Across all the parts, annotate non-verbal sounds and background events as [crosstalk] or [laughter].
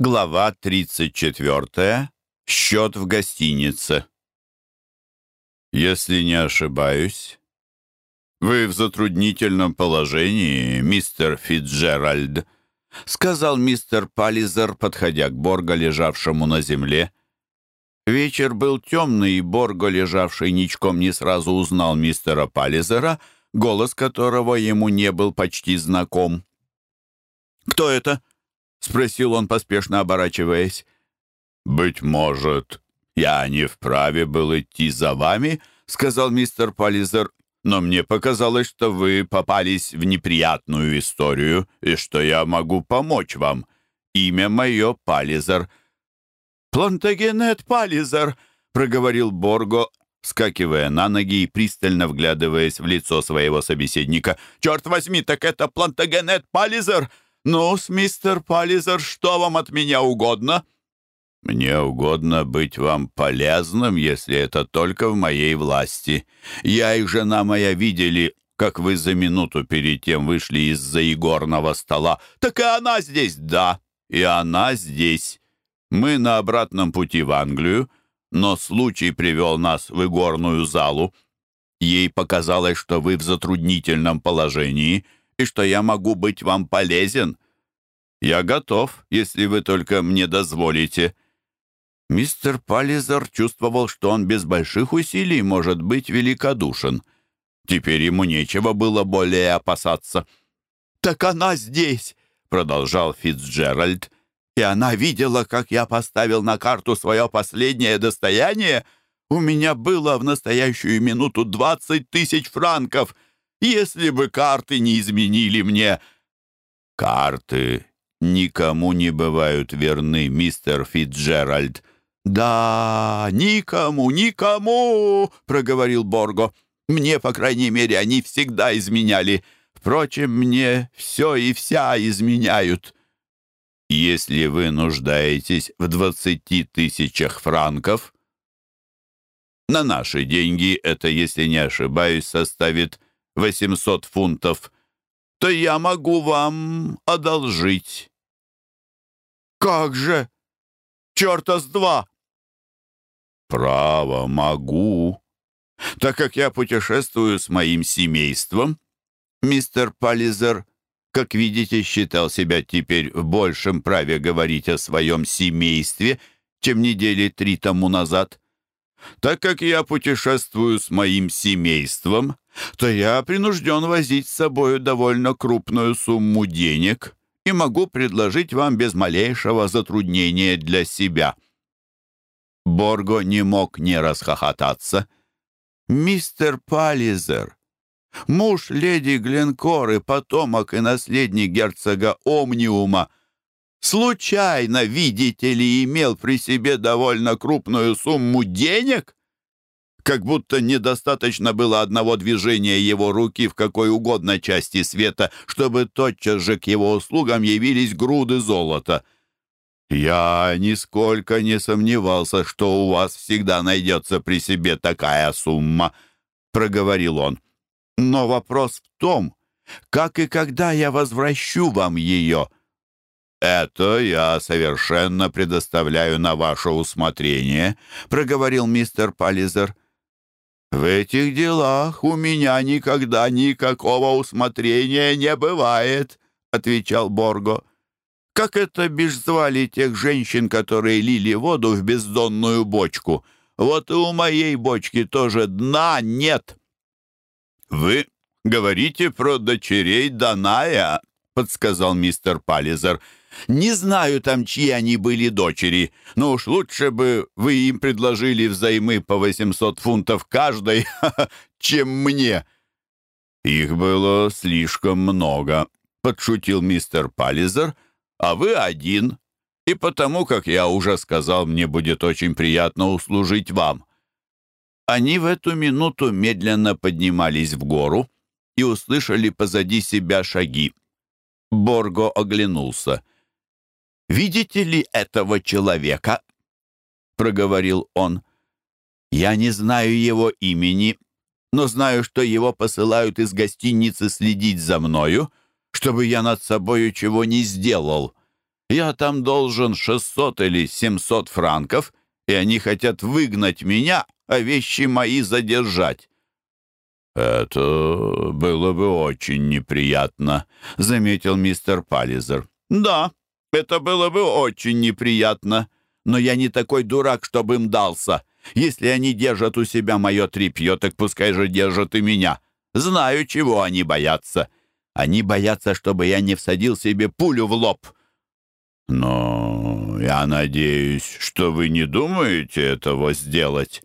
Глава 34. Счет в гостинице. Если не ошибаюсь, вы в затруднительном положении, мистер Фитджеральд, сказал мистер Паллизер, подходя к Борго, лежавшему на земле. Вечер был темный, и Борго, лежавший ничком, не сразу узнал мистера Паллизера, голос которого ему не был почти знаком. «Кто это?» спросил он, поспешно оборачиваясь. «Быть может, я не вправе был идти за вами», — сказал мистер Полизер, «но мне показалось, что вы попались в неприятную историю и что я могу помочь вам. Имя мое Пализер». «Плантагенет Пализер», — проговорил Борго, скакивая на ноги и пристально вглядываясь в лицо своего собеседника. «Черт возьми, так это Плантагенет Пализер!» «Ну-с, мистер Паллизер, что вам от меня угодно?» «Мне угодно быть вам полезным, если это только в моей власти. Я и жена моя видели, как вы за минуту перед тем вышли из-за игорного стола. Так и она здесь, да, и она здесь. Мы на обратном пути в Англию, но случай привел нас И что я могу быть вам полезен. Я готов, если вы только мне дозволите». Мистер Паллизер чувствовал, что он без больших усилий может быть великодушен. Теперь ему нечего было более опасаться. «Так она здесь!» — продолжал Фицджеральд. «И она видела, как я поставил на карту свое последнее достояние. У меня было в настоящую минуту двадцать тысяч франков!» если бы карты не изменили мне...» «Карты никому не бывают верны, мистер Фитджеральд». «Да, никому, никому!» — проговорил Борго. «Мне, по крайней мере, они всегда изменяли. Впрочем, мне все и вся изменяют». «Если вы нуждаетесь в двадцати тысячах франков...» «На наши деньги это, если не ошибаюсь, составит 800 фунтов, то я могу вам одолжить». «Как же? Черта с два!» «Право, могу. Так как я путешествую с моим семейством, мистер Паллизер, как видите, считал себя теперь в большем праве говорить о своем семействе, чем недели три тому назад. Так как я путешествую с моим семейством, то я принужден возить с собою довольно крупную сумму денег и могу предложить вам без малейшего затруднения для себя». Борго не мог не расхохотаться. «Мистер Паллизер, муж леди Гленкоры, потомок и наследник герцога Омниума — случайно, видите ли, имел при себе довольно крупную сумму денег?» как будто недостаточно было одного движения его руки в какой угодно части света, чтобы тотчас же к его услугам явились груды золота. «Я нисколько не сомневался, что у вас всегда найдется при себе такая сумма», — проговорил он. «Но вопрос в том, как и когда я возвращу вам ее». «Это я совершенно предоставляю на ваше усмотрение», — проговорил мистер Паллизер. «В этих делах у меня никогда никакого усмотрения не бывает», — отвечал Борго. «Как это бишь звали тех женщин, которые лили воду в бездонную бочку? Вот и у моей бочки тоже дна нет». «Вы говорите про дочерей Даная», — подсказал мистер Паллизер. Не знаю «Видите ли этого человека?» — проговорил он. «Я не знаю его имени, но знаю, что его посылают из гостиницы следить за мною, чтобы я над собою чего не сделал. Я там должен 600 или 700 франков, и они хотят выгнать меня, а вещи мои задержать». «Это было бы очень неприятно», — заметил мистер Паллизер. «Да», это было бы очень неприятно, но я не такой дурак, чтобы им дался. Если они держат у себя мое тряпье, так пускай же держат и меня. Знаю, чего они боятся. Они боятся, чтобы я не всадил себе пулю в лоб. Но я надеюсь, что вы не думаете этого сделать.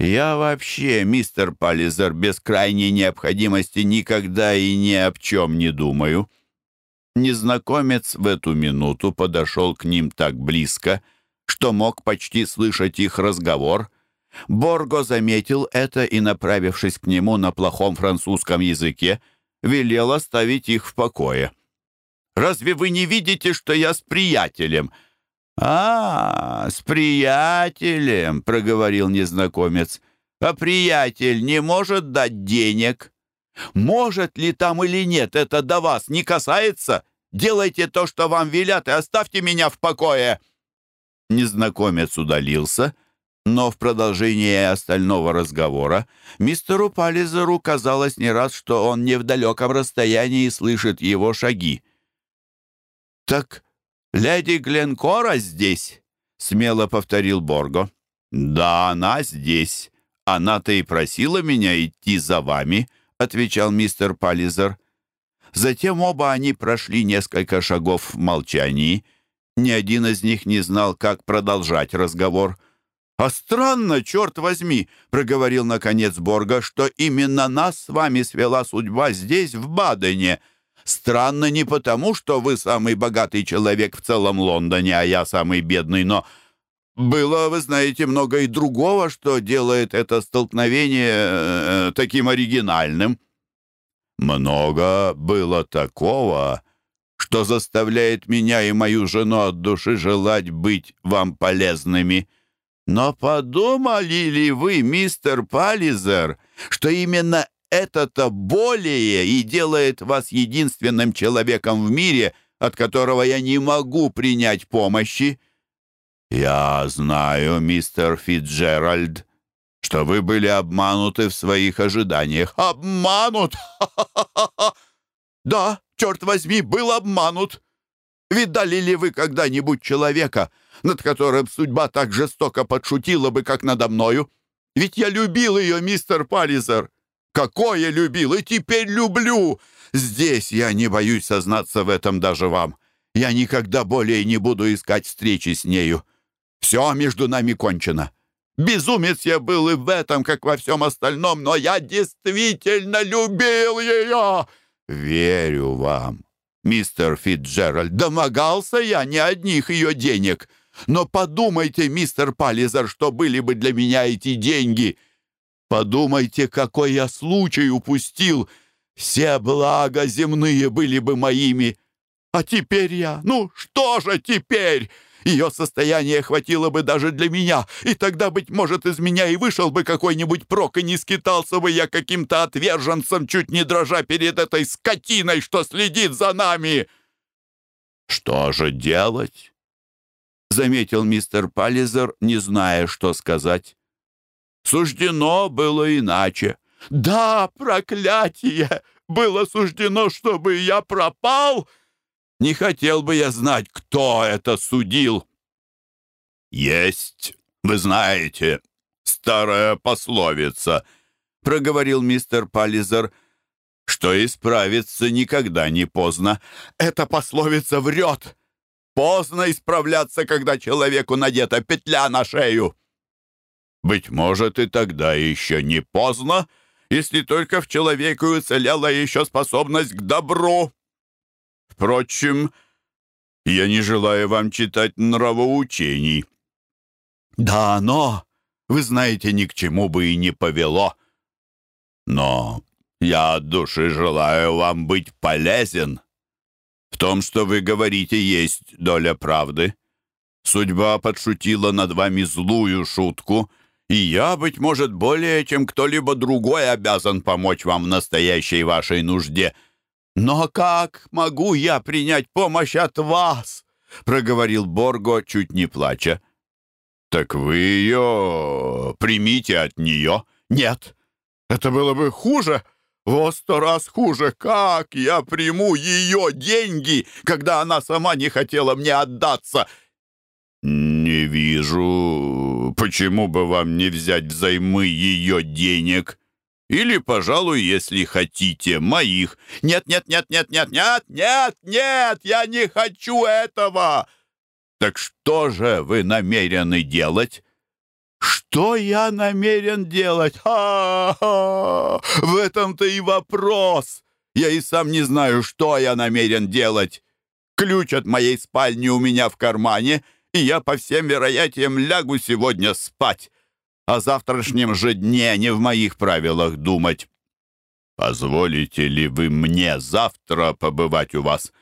Я вообще, мистер Паллизер, без крайней необходимости никогда и ни о чем не думаю». Незнакомец в эту минуту подошел к ним так близко, что мог почти слышать их разговор. Борго заметил это и, направившись к нему на плохом французском языке, велел оставить их в покое. «Разве вы не видите, что я с приятелем?» «А, с приятелем», — проговорил незнакомец. «А приятель не может дать денег?» Может ли там или нет, это до вас не касается. Делайте то, что вам велят, и оставьте меня в покое!» Незнакомец удалился, но в продолжении остального разговора мистеру Паллизеру казалось не раз, что он не в далеком расстоянии слышит его шаги. «Так леди Гленкора здесь?» — смело повторил Борго. «Да, она здесь. Она-то и просила меня идти за вами» отвечал мистер Пализер. Затем оба они прошли несколько шагов в молчании. Ни один из них не знал, как продолжать разговор. «А странно, черт возьми!» — проговорил наконец Борга, «что именно нас с вами свела судьба здесь, в Бадене. Странно не потому, что вы самый богатый человек в целом Лондоне, а я самый бедный, но было, вы знаете, много и другого, что делает это столкновение э, таким оригинальным. Много было такого, что заставляет меня и мою жену от души желать быть вам полезными. Но подумали ли вы, мистер Паллизер, что именно это-то более и делает вас единственным человеком в мире, от которого я не могу принять помощи? «Я знаю, мистер Фитджеральд, что вы были обмануты в своих ожиданиях». [laughs] Да, черт возьми, был обманут! Видали ли вы когда-нибудь человека, над которым судьба так жестоко подшутила бы, как надо мною? Ведь я любил ее, мистер Паллизер! Какое любил! И теперь люблю! Здесь я не боюсь сознаться в этом даже вам. Я никогда более не буду искать встречи с нею». Все между нами кончено. Безумец я был и в этом, как во всем остальном, но я действительно любил ее. Верю вам, мистер Фитджеральд. Домогался я не одних ее денег. Но подумайте, мистер Паллизер, что были бы для меня эти деньги. Подумайте, какой я случай упустил. Все блага земные были бы моими. А теперь я... Ну, что же теперь? Ее состояние хватило бы даже для меня, и тогда, быть может, из меня и вышел бы какой-нибудь прок, и не скитался бы я каким-то отверженцем, чуть не дрожа перед этой скотиной, что следит за нами. «Что же делать?» — заметил мистер Паллизер, не зная, что сказать. «Суждено было иначе». «Да, проклятие! Было суждено, Впрочем, я не желаю вам читать нравоучений. Да, но, вы знаете, ни к чему бы и не повело. Но я от души желаю вам быть полезен. В том, что вы говорите, есть доля правды. Судьба подшутила над вами злую шутку, и я, быть может, более чем кто-либо другой обязан помочь вам в настоящей вашей нужде — но как могу я принять помощь от вас? — проговорил Борго, чуть не плача. «Так вы ее примите от нее». «Нет, это было бы хуже, во сто раз хуже. Как я приму ее деньги, когда она сама не хотела мне отдаться?» «Не вижу, почему бы Или, пожалуй, если хотите, моих. Нет, нет, нет, нет, нет, нет, нет, нет, я не хочу этого. Так что же вы намерены делать? Что я намерен делать? Ха-ха! В этом-то и вопрос. Я и сам не знаю, что я намерен делать. Ключ от моей спальни у меня в кармане, и я по всем вероятиям лягу сегодня спать а завтрашнем же дне не в моих правилах думать. Позволите ли вы мне завтра побывать у вас?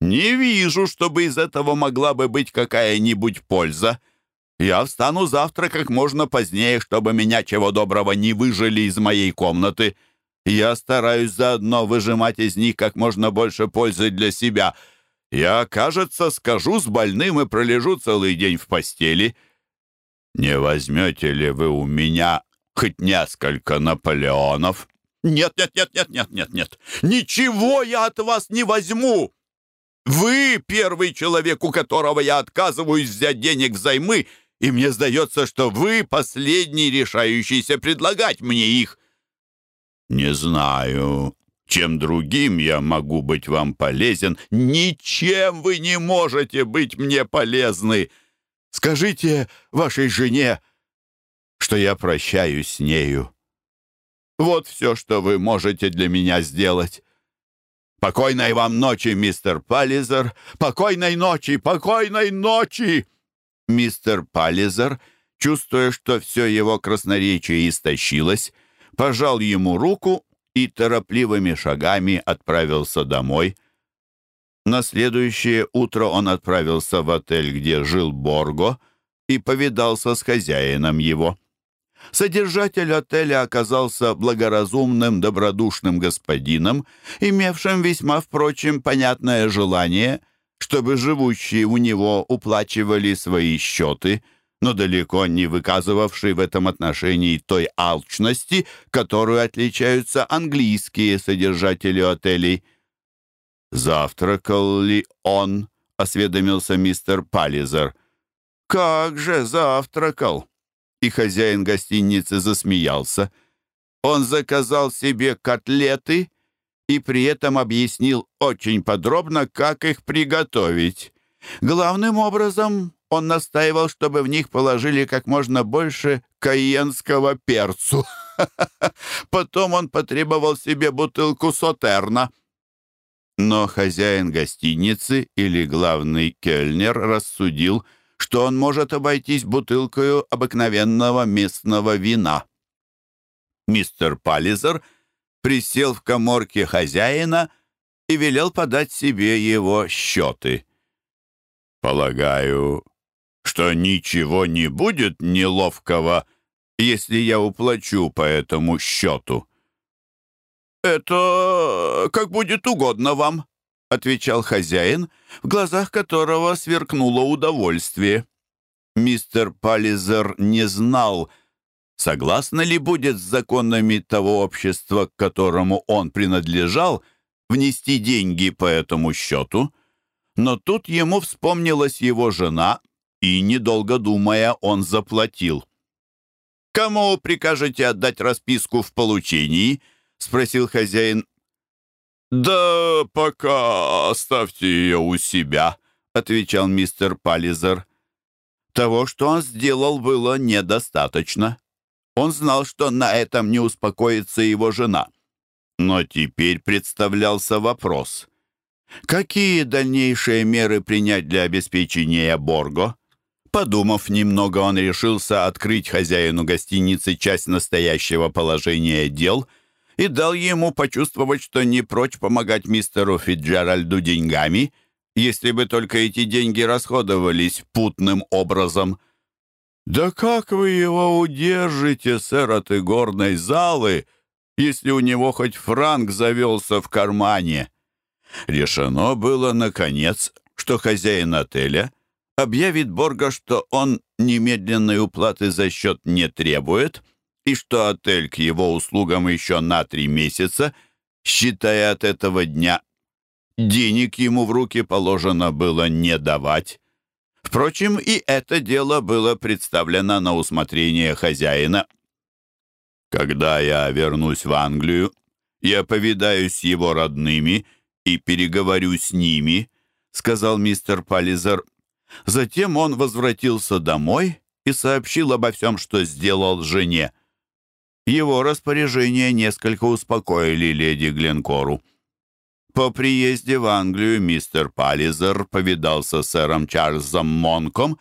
Не вижу, чтобы из этого могла бы быть какая-нибудь польза. Я встану завтра как можно позднее, чтобы меня чего доброго не выжили из моей комнаты. Я стараюсь заодно выжимать из них как можно больше пользы для себя. Я, кажется, скажу с больным и пролежу целый день в постели». Не возьмете ли вы у меня хоть несколько Наполеонов?» «Нет, нет, нет, нет, нет, нет, нет! Ничего я от вас не возьму! Вы первый человек, у которого я отказываюсь взять денег взаймы, и мне сдается, что вы последний, решающийся предлагать мне их!» «Не знаю, чем другим я могу быть вам полезен. Ничем вы не можете быть мне полезны!» Скажите вашей жене, что я прощаюсь с нею. Вот все, что вы можете для меня сделать. Покойной вам ночи, мистер Паллизер! Покойной ночи! Покойной ночи!» Мистер Паллизер, чувствуя, что все его красноречие истощилось, пожал ему руку и торопливыми шагами отправился домой — на следующее утро он отправился в отель, где жил Борго, и повидался с хозяином его. Содержатель отеля оказался благоразумным, добродушным господином, имевшим весьма, впрочем, понятное желание, чтобы живущие у него уплачивали свои счеты, но далеко не выказывавший в этом отношении той алчности, которую отличаются английские содержатели отелей – «Завтракал ли он?» — осведомился мистер Паллизер. «Как же завтракал!» И хозяин гостиницы засмеялся. Он заказал себе котлеты и при этом объяснил очень подробно, как их приготовить. Главным образом он настаивал, чтобы в них положили как можно больше каенского перцу. Потом он потребовал себе бутылку сотерна. Но хозяин гостиницы или главный кельнер рассудил, что он может обойтись бутылкою обыкновенного местного вина. Мистер Паллизер присел в коморке хозяина и велел подать себе его счеты. «Полагаю, что ничего не будет неловкого, если я уплачу по этому счету», «Это как будет угодно вам», — отвечал хозяин, в глазах которого сверкнуло удовольствие. Мистер Паллизер не знал, согласно ли будет с законами того общества, к которому он принадлежал, внести деньги по этому счету, но тут ему вспомнилась его жена, и, недолго думая, он заплатил. спросил хозяин. «Да пока оставьте ее у себя», — отвечал мистер Пализер. Того, что он сделал, было недостаточно. Он знал, что на этом не успокоится его жена. Но теперь представлялся вопрос. Какие дальнейшие меры принять для обеспечения Борго? Подумав немного, он решился открыть хозяину гостиницы часть настоящего положения дел — и дал ему почувствовать, что не прочь помогать мистеру Фиджеральду деньгами, если бы только эти деньги расходовались путным образом. «Да как вы его удержите, сэр, от игорной залы, если у него хоть франк завелся в кармане?» Решено было, наконец, что хозяин отеля объявит Борга, что он немедленной уплаты за счет не требует — и что отель к его услугам еще на три месяца, считая от этого дня. Денег ему в руки положено было не давать. Впрочем, и это дело было представлено на усмотрение хозяина. «Когда я вернусь в Англию, я повидаюсь с его родными и переговорю с ними», — сказал мистер Паллизер. Затем он возвратился домой и сообщил обо всем, что сделал жене его распоряжения несколько успокоили леди Гленкору. По приезде в Англию мистер Паллизер повидался с сэром Чарльзом Монком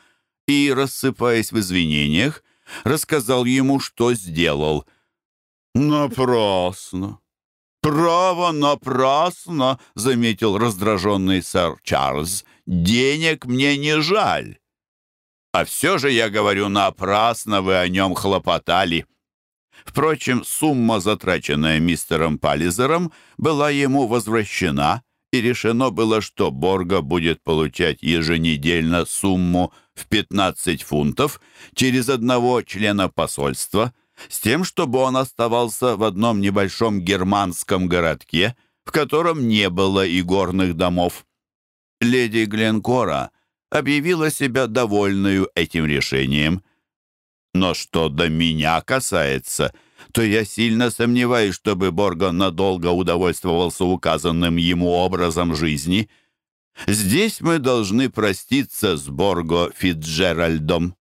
и, рассыпаясь в извинениях, рассказал ему, что сделал. «Напрасно! Право, напрасно!» — заметил раздраженный сэр Чарльз. «Денег мне не жаль!» «А все же, я говорю, напрасно вы о нем хлопотали!» Впрочем, сумма, затраченная мистером Паллизером, была ему возвращена, и решено было, что Борга будет получать еженедельно сумму в 15 фунтов через одного члена посольства, с тем, чтобы он оставался в одном небольшом германском городке, в котором не было и горных домов. Леди Гленкора объявила себя довольную этим решением – но что до меня касается, то я сильно сомневаюсь, чтобы Борго надолго удовольствовался указанным ему образом жизни. Здесь мы должны проститься с Борго Фитджеральдом.